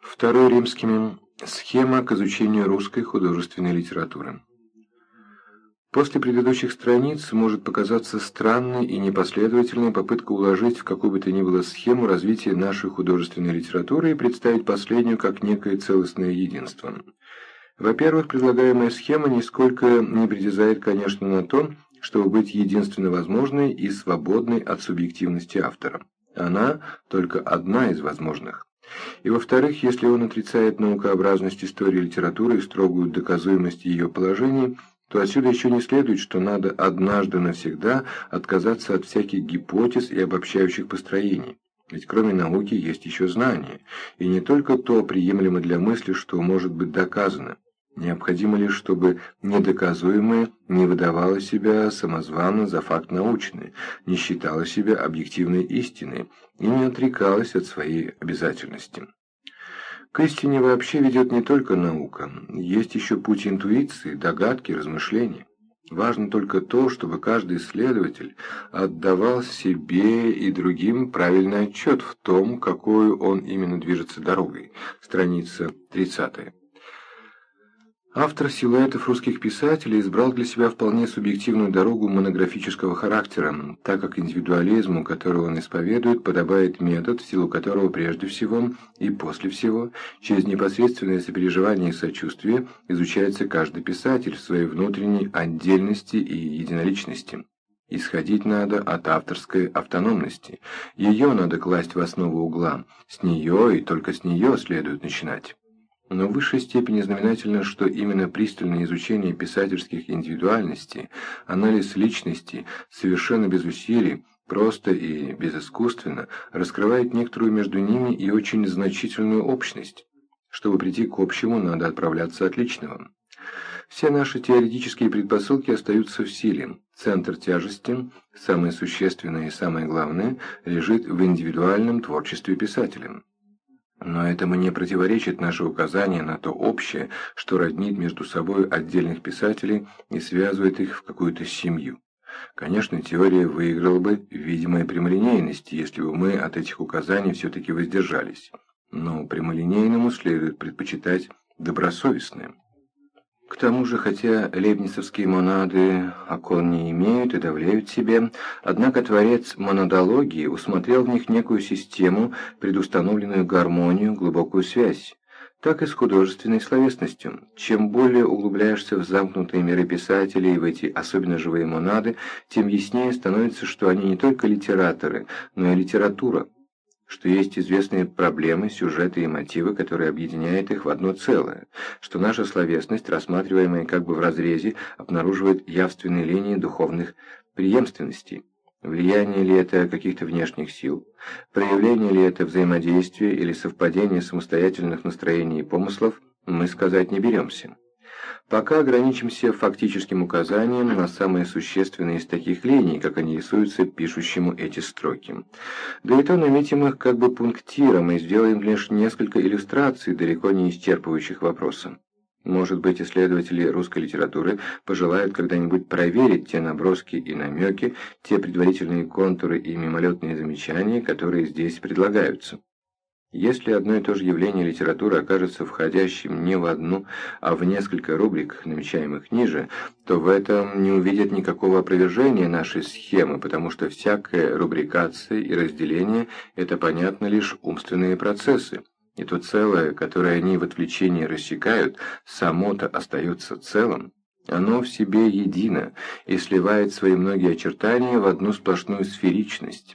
Второй римскими. Схема к изучению русской художественной литературы. После предыдущих страниц может показаться странной и непоследовательной попытка уложить в какую бы то ни было схему развития нашей художественной литературы и представить последнюю как некое целостное единство. Во-первых, предлагаемая схема нисколько не притязает, конечно, на то, чтобы быть единственно возможной и свободной от субъективности автора. Она только одна из возможных. И во-вторых, если он отрицает наукообразность истории литературы и строгую доказуемость ее положений, то отсюда еще не следует, что надо однажды навсегда отказаться от всяких гипотез и обобщающих построений. Ведь кроме науки есть еще знание, и не только то приемлемо для мысли, что может быть доказано. Необходимо лишь, чтобы недоказуемое не выдавало себя самозванно за факт научный, не считало себя объективной истиной и не отрекалось от своей обязательности. К истине вообще ведет не только наука, есть еще путь интуиции, догадки, размышления. Важно только то, чтобы каждый исследователь отдавал себе и другим правильный отчет в том, какую он именно движется дорогой. Страница 30. Автор силуэтов русских писателей избрал для себя вполне субъективную дорогу монографического характера, так как индивидуализму, который он исповедует, подобает метод, в силу которого прежде всего и после всего, через непосредственное сопереживание и сочувствие, изучается каждый писатель в своей внутренней отдельности и единоличности. Исходить надо от авторской автономности. Ее надо класть в основу угла. С нее и только с нее следует начинать. Но в высшей степени знаменательно, что именно пристальное изучение писательских индивидуальностей, анализ личности, совершенно без усилий, просто и безыскусственно, раскрывает некоторую между ними и очень значительную общность. Чтобы прийти к общему, надо отправляться от личного. Все наши теоретические предпосылки остаются в силе. Центр тяжести, самое существенное и самое главное, лежит в индивидуальном творчестве писателя. Но этому не противоречит наше указание на то общее, что роднит между собой отдельных писателей и связывает их в какую-то семью. Конечно, теория выиграла бы видимой прямолинейности, если бы мы от этих указаний все-таки воздержались. Но прямолинейному следует предпочитать добросовестное. К тому же, хотя лейбницевские монады окон не имеют и давляют себе, однако творец монадологии усмотрел в них некую систему, предустановленную гармонию, глубокую связь. Так и с художественной словесностью. Чем более углубляешься в замкнутые миры писателей, в эти особенно живые монады, тем яснее становится, что они не только литераторы, но и литература что есть известные проблемы, сюжеты и мотивы, которые объединяют их в одно целое, что наша словесность, рассматриваемая как бы в разрезе, обнаруживает явственные линии духовных преемственностей. Влияние ли это каких-то внешних сил, проявление ли это взаимодействия или совпадение самостоятельных настроений и помыслов, мы сказать не беремся. Пока ограничимся фактическим указанием на самые существенные из таких линий, как они рисуются пишущему эти строки. Да и то наметим их как бы пунктиром и сделаем лишь несколько иллюстраций, далеко не исчерпывающих вопроса. Может быть, исследователи русской литературы пожелают когда-нибудь проверить те наброски и намеки, те предварительные контуры и мимолетные замечания, которые здесь предлагаются. Если одно и то же явление литературы окажется входящим не в одну, а в несколько рубрик, намечаемых ниже, то в этом не увидят никакого опровержения нашей схемы, потому что всякая рубрикация и разделение – это, понятно, лишь умственные процессы. И то целое, которое они в отвлечении рассекают, само-то остается целым. Оно в себе едино и сливает свои многие очертания в одну сплошную сферичность.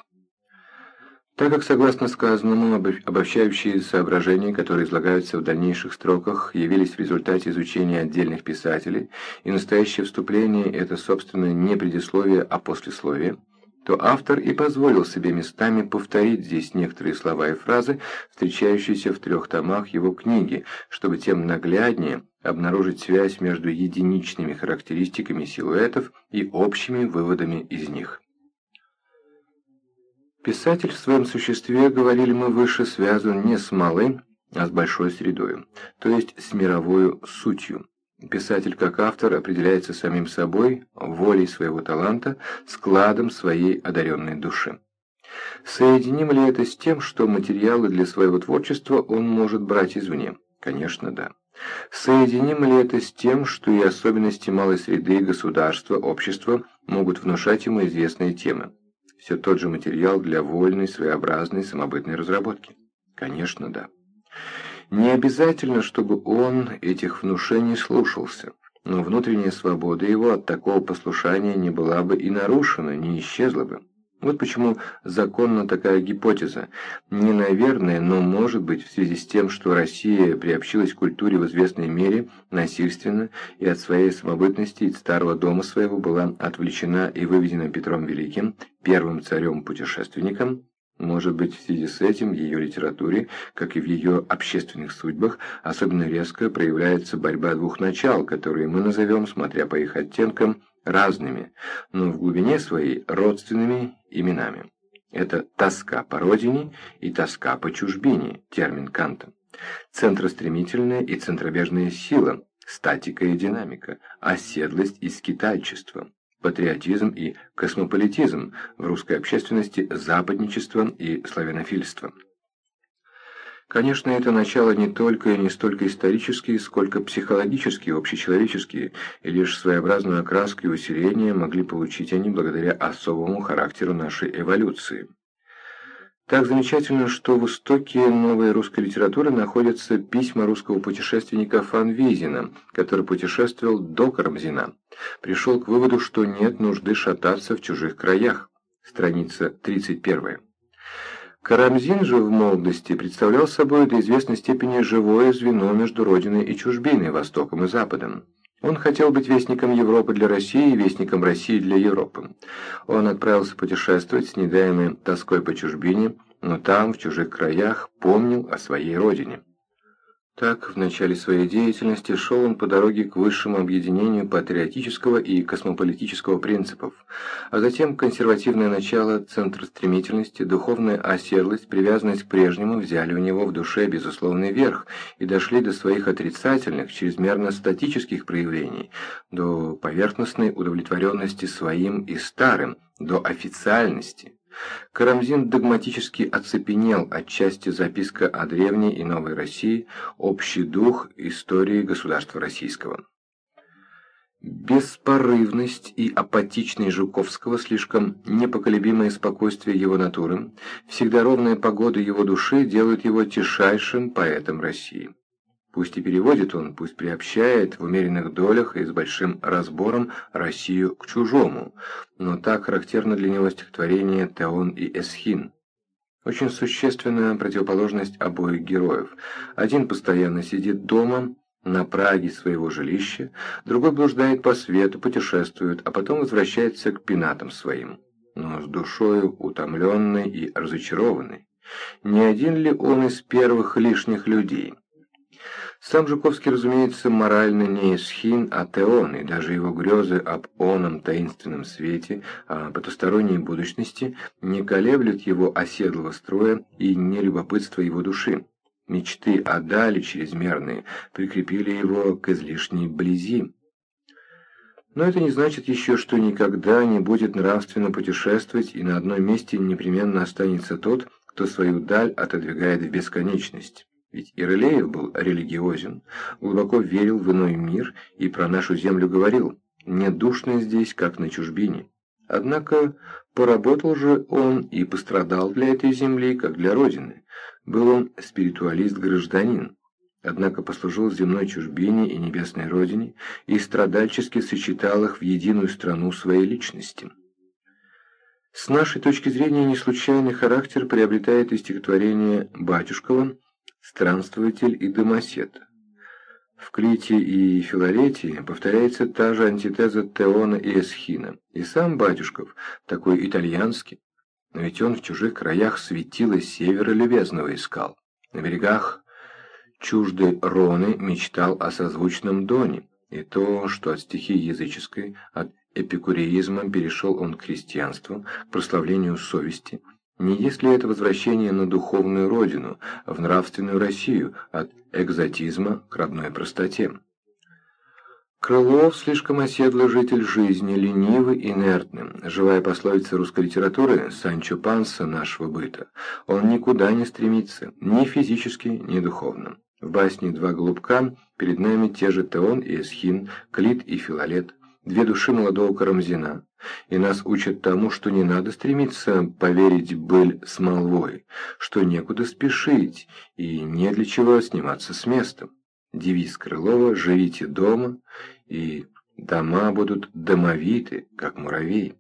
Так как, согласно сказанному, обобщающие соображения, которые излагаются в дальнейших строках, явились в результате изучения отдельных писателей, и настоящее вступление – это, собственно, не предисловие, а послесловие, то автор и позволил себе местами повторить здесь некоторые слова и фразы, встречающиеся в трех томах его книги, чтобы тем нагляднее обнаружить связь между единичными характеристиками силуэтов и общими выводами из них. Писатель в своем существе, говорили мы выше, связан не с малой, а с большой средой, то есть с мировой сутью. Писатель как автор определяется самим собой, волей своего таланта, складом своей одаренной души. Соединимо ли это с тем, что материалы для своего творчества он может брать извне? Конечно, да. Соединимо ли это с тем, что и особенности малой среды, государства, общества могут внушать ему известные темы? Все тот же материал для вольной, своеобразной, самобытной разработки? Конечно, да. Не обязательно, чтобы он этих внушений слушался, но внутренняя свобода его от такого послушания не была бы и нарушена, не исчезла бы. Вот почему законна такая гипотеза. Не наверное, но может быть в связи с тем, что Россия приобщилась к культуре в известной мере насильственно и от своей самобытности из старого дома своего была отвлечена и выведена Петром Великим, первым царем-путешественником, может быть, в связи с этим в ее литературе, как и в ее общественных судьбах, особенно резко проявляется борьба двух начал, которые мы назовем, смотря по их оттенкам, разными, но в глубине своей родственными именами. Это тоска по родине и тоска по чужбине, термин Канта. Центростремительная и центробежная сила, статика и динамика, оседлость и скитальчество, патриотизм и космополитизм в русской общественности, западничество и славянофильство. Конечно, это начало не только и не столько исторические, сколько психологические, общечеловеческие, и лишь своеобразную окраску и усиление могли получить они благодаря особому характеру нашей эволюции. Так замечательно, что в истоке новой русской литературы находятся письма русского путешественника Фан Визина, который путешествовал до Карамзина. Пришел к выводу, что нет нужды шататься в чужих краях. Страница 31. Карамзин же в молодости представлял собой до известной степени живое звено между Родиной и чужбиной, Востоком и Западом. Он хотел быть вестником Европы для России и вестником России для Европы. Он отправился путешествовать с недаемой тоской по чужбине, но там, в чужих краях, помнил о своей родине. Так, в начале своей деятельности шел он по дороге к высшему объединению патриотического и космополитического принципов, а затем консервативное начало, центр стремительности, духовная оседлость, привязанность к прежнему взяли у него в душе безусловный верх и дошли до своих отрицательных, чрезмерно статических проявлений, до поверхностной удовлетворенности своим и старым, до официальности. Карамзин догматически оцепенел отчасти записка о древней и новой России, общий дух истории государства российского. Беспорывность и апатичность Жуковского, слишком непоколебимое спокойствие его натуры, всегда ровная погода его души делают его тишайшим поэтом России. Пусть и переводит он, пусть приобщает в умеренных долях и с большим разбором Россию к чужому, но так характерно для него стихотворение «Теон и Эсхин». Очень существенная противоположность обоих героев. Один постоянно сидит дома, на праге своего жилища, другой блуждает по свету, путешествует, а потом возвращается к пенатам своим, но с душою утомленной и разочарованной. Не один ли он из первых лишних людей? Сам Жуковский, разумеется, морально не эсхин, а теон, и даже его грезы об оном таинственном свете, о потусторонней будущности не колеблют его оседлого строя и не любопытство его души. Мечты о дали чрезмерные прикрепили его к излишней близи. Но это не значит еще, что никогда не будет нравственно путешествовать, и на одном месте непременно останется тот, кто свою даль отодвигает в бесконечность. Ведь Ирелеев был религиозен, глубоко верил в иной мир и про нашу землю говорил «не душно здесь, как на чужбине». Однако поработал же он и пострадал для этой земли, как для Родины. Был он спиритуалист-гражданин, однако послужил земной чужбине и небесной Родине и страдальчески сочетал их в единую страну своей личности. С нашей точки зрения неслучайный характер приобретает и стихотворение Батюшкова странствователь и домосед. В Клите и Филаретии повторяется та же антитеза Теона и Эсхина. И сам Батюшков, такой итальянский, но ведь он в чужих краях светила севера любезного искал. На берегах чуждой Роны мечтал о созвучном Доне, и то, что от стихии языческой, от эпикуреизма перешел он к христианству, к прославлению совести – не есть ли это возвращение на духовную родину, в нравственную Россию, от экзотизма к родной простоте? Крылов слишком оседлый житель жизни, ленивый, инертный. Живая пословица русской литературы Санчо Панса нашего быта. Он никуда не стремится, ни физически, ни духовно. В басне «Два голубка» перед нами те же Теон и Эсхин, Клит и Филолет, две души молодого Карамзина. И нас учат тому, что не надо стремиться поверить быль с молвой, что некуда спешить и не для чего сниматься с местом. Девиз Крылова «Живите дома» и «Дома будут домовиты, как муравей».